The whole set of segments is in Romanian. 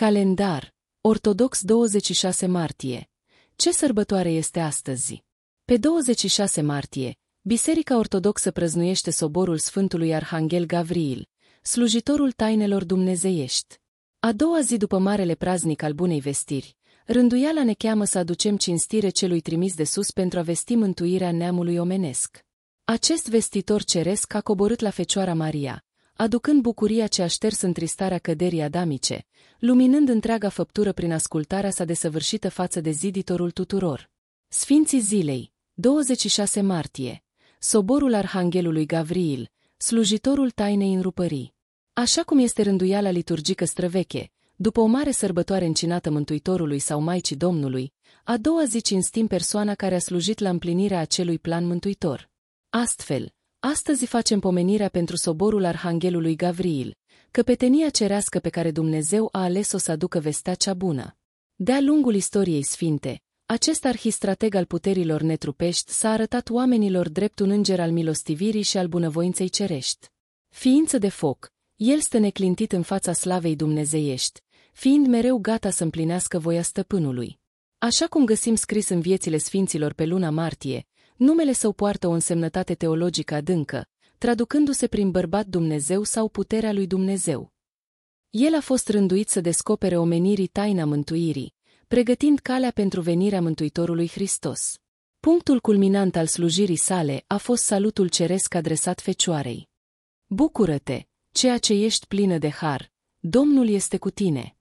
Calendar. Ortodox 26 martie. Ce sărbătoare este astăzi? Pe 26 martie, Biserica Ortodoxă prăznuiește soborul Sfântului Arhanghel Gavriil, slujitorul tainelor dumnezeiești. A doua zi după marele praznic al bunei vestiri, rânduiala ne cheamă să aducem cinstire celui trimis de sus pentru a vesti mântuirea neamului omenesc. Acest vestitor ceresc a coborât la Fecioara Maria, aducând bucuria ce a șters întristarea căderii adamice, luminând întreaga făptură prin ascultarea sa desăvârșită față de ziditorul tuturor. Sfinții zilei, 26 martie, soborul Arhanghelului Gavriil, slujitorul tainei înrupării. Așa cum este rânduiala liturgică străveche, după o mare sărbătoare încinată Mântuitorului sau Maicii Domnului, a doua zi cinstim persoana care a slujit la împlinirea acelui plan mântuitor. Astfel, astăzi facem pomenirea pentru soborul Arhanghelului Gavriil, căpetenia cerească pe care Dumnezeu a ales-o să aducă vestea cea bună. De-a lungul istoriei sfinte, acest arhistrateg al puterilor netrupești s-a arătat oamenilor drept un înger al milostivirii și al bunăvoinței cerești. Ființă de foc, el stă neclintit în fața slavei dumnezeiești, fiind mereu gata să împlinească voia stăpânului. Așa cum găsim scris în viețile sfinților pe luna martie, numele său poartă o însemnătate teologică adâncă, traducându-se prin bărbat Dumnezeu sau puterea lui Dumnezeu. El a fost rânduit să descopere omenirii taina mântuirii, pregătind calea pentru venirea Mântuitorului Hristos. Punctul culminant al slujirii sale a fost salutul ceresc adresat Fecioarei. Bucură-te, ceea ce ești plină de har, Domnul este cu tine.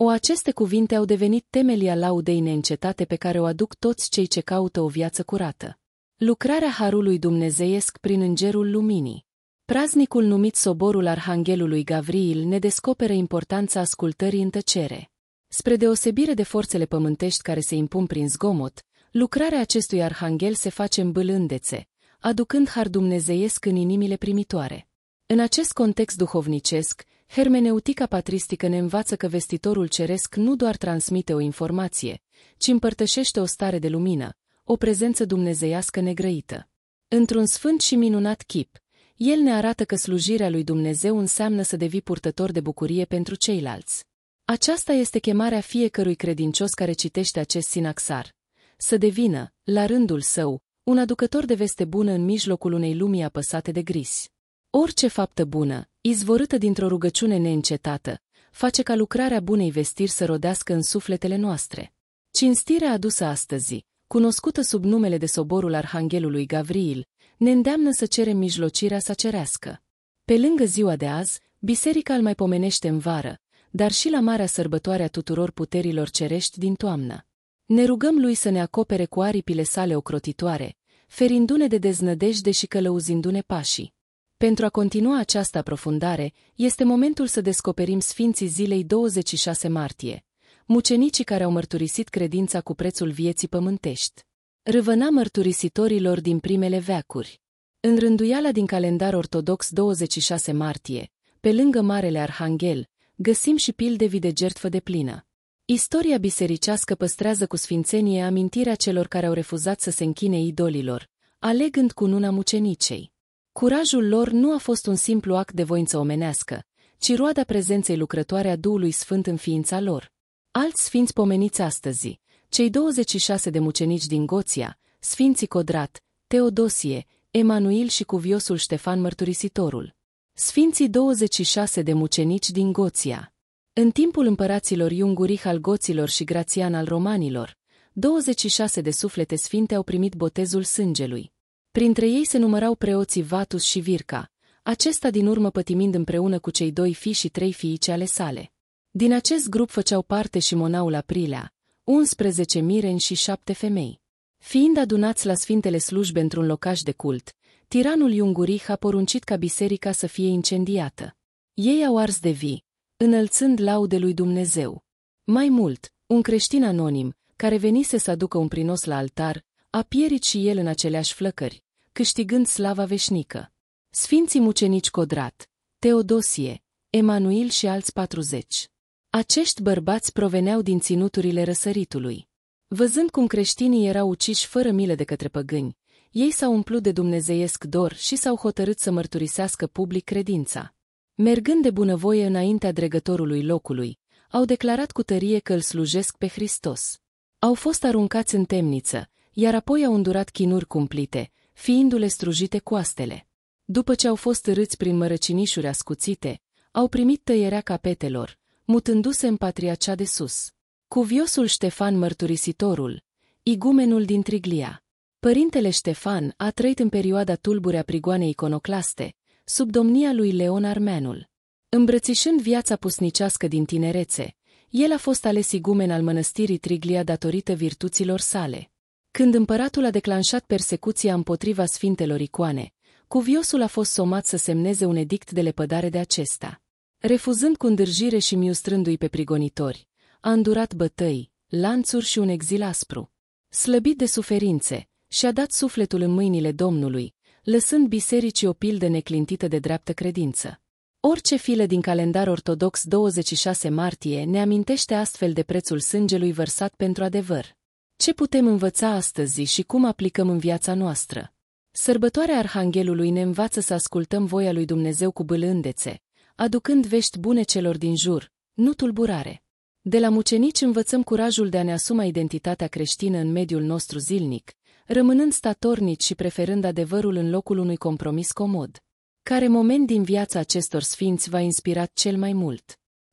O aceste cuvinte au devenit temelia laudei neîncetate pe care o aduc toți cei ce caută o viață curată. Lucrarea Harului Dumnezeiesc prin Îngerul Luminii. Praznicul numit Soborul Arhanghelului Gavriil ne descoperă importanța ascultării în tăcere. Spre deosebire de forțele pământești care se impun prin zgomot, lucrarea acestui arhanghel se face în bâlândețe, aducând har dumnezeiesc în inimile primitoare. În acest context duhovnicesc, hermeneutica patristică ne învață că vestitorul ceresc nu doar transmite o informație, ci împărtășește o stare de lumină, o prezență dumnezeiască negrăită. Într-un sfânt și minunat chip, el ne arată că slujirea lui Dumnezeu înseamnă să devii purtător de bucurie pentru ceilalți. Aceasta este chemarea fiecărui credincios care citește acest sinaxar. Să devină, la rândul său, un aducător de veste bună în mijlocul unei lumii apăsate de gris. Orice faptă bună, izvorâtă dintr-o rugăciune neîncetată, face ca lucrarea bunei vestiri să rodească în sufletele noastre. Cinstirea adusă astăzi, cunoscută sub numele de soborul Arhanghelului Gavriil, ne îndeamnă să cerem mijlocirea să cerească. Pe lângă ziua de azi, biserica îl mai pomenește în vară, dar și la marea sărbătoare a tuturor puterilor cerești din toamnă. Ne rugăm lui să ne acopere cu aripile sale ocrotitoare, ferindu-ne de deznădejde și călăuzindu-ne pașii. Pentru a continua această aprofundare, este momentul să descoperim Sfinții zilei 26 martie, mucenicii care au mărturisit credința cu prețul vieții pământești. Râvăna mărturisitorilor din primele veacuri. În rânduiala din calendar ortodox 26 martie, pe lângă Marele Arhanghel, găsim și pilde de jertfă de plină. Istoria bisericească păstrează cu sfințenie amintirea celor care au refuzat să se închine idolilor, alegând cu nuna mucenicei. Curajul lor nu a fost un simplu act de voință omenească, ci roada prezenței lucrătoare a Duhului Sfânt în ființa lor. Alți sfinți pomeniți astăzi, cei 26 de mucenici din Goția, sfinții Codrat, Teodosie, Emanuil și cuviosul Ștefan Mărturisitorul. Sfinții 26 de mucenici din Goția. În timpul împăraților Iungurih al Goților și Grațian al Romanilor, 26 de suflete sfinte au primit botezul sângelui. Printre ei se numărau preoții Vatus și Virca, acesta din urmă pătimind împreună cu cei doi fii și trei fiice ale sale. Din acest grup făceau parte și monaul Aprilea, 11 mireni și șapte femei. Fiind adunați la sfintele slujbe într-un locaș de cult, tiranul Iungurih a poruncit ca biserica să fie incendiată. Ei au ars de vii, înălțând laude lui Dumnezeu. Mai mult, un creștin anonim, care venise să aducă un prinos la altar, a pierit și el în aceleași flăcări, câștigând slava veșnică. Sfinții mucenici Codrat, Teodosie, Emanuil și alți patruzeci. Acești bărbați proveneau din ținuturile răsăritului. Văzând cum creștinii erau uciși fără milă de către păgâni, ei s-au umplut de dumnezeiesc dor și s-au hotărât să mărturisească public credința. Mergând de bunăvoie înaintea dregătorului locului, au declarat cu tărie că îl slujesc pe Hristos. Au fost aruncați în temniță, iar apoi au îndurat chinuri cumplite, fiindu-le strujite coastele. După ce au fost râți prin mărăcinișuri ascuțite, au primit tăierea capetelor, mutându-se în patria cea de sus. Cuviosul Ștefan Mărturisitorul, igumenul din Triglia. Părintele Ștefan a trăit în perioada tulbure a prigoanei iconoclaste, sub domnia lui Leon Armenul. Îmbrățișând viața pusnicească din tinerețe, el a fost ales igumen al mănăstirii Triglia datorită virtuților sale. Când împăratul a declanșat persecuția împotriva sfintelor icoane, cuviosul a fost somat să semneze un edict de lepădare de acesta. Refuzând cu îndârjire și miustrându-i pe prigonitori, a îndurat bătăi, lanțuri și un exil aspru. Slăbit de suferințe, și-a dat sufletul în mâinile Domnului, lăsând bisericii o pildă neclintită de dreaptă credință. Orice filă din calendar ortodox 26 martie ne amintește astfel de prețul sângelui vărsat pentru adevăr. Ce putem învăța astăzi și cum aplicăm în viața noastră? Sărbătoarea Arhanghelului ne învață să ascultăm voia lui Dumnezeu cu bâlândețe, aducând vești bune celor din jur, nu tulburare. De la mucenici învățăm curajul de a ne asuma identitatea creștină în mediul nostru zilnic, rămânând statornici și preferând adevărul în locul unui compromis comod. Care moment din viața acestor sfinți v-a inspirat cel mai mult?